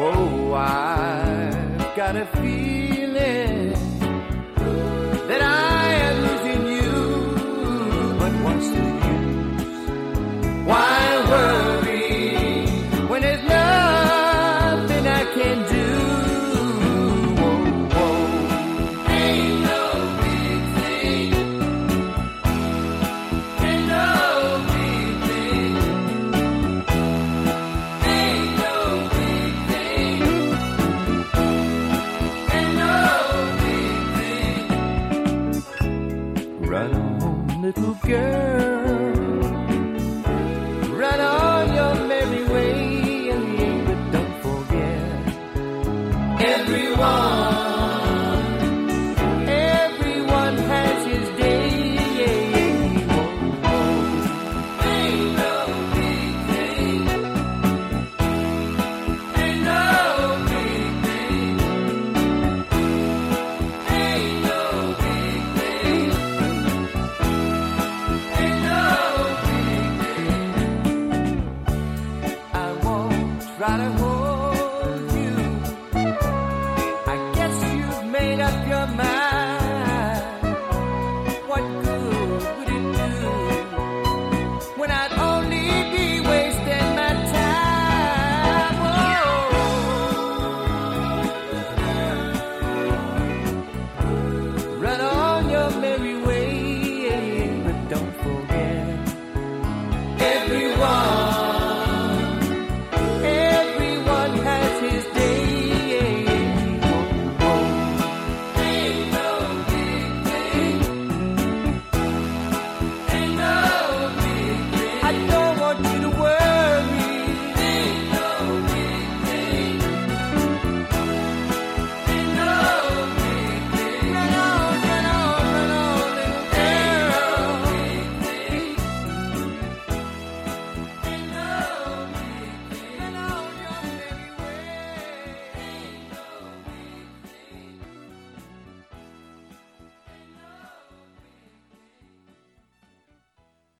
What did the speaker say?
Whoa, I've got a feeling that I am losing you. But what's the use? Why worry when there's nothing I can do? little girl.